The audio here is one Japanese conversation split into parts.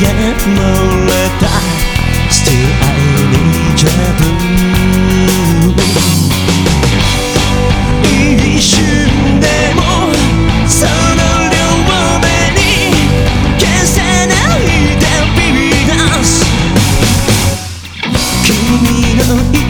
げ漏れた Still I need your e 一瞬でもその両目に消せないでビナス君の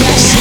Yes